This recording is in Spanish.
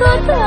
corazón.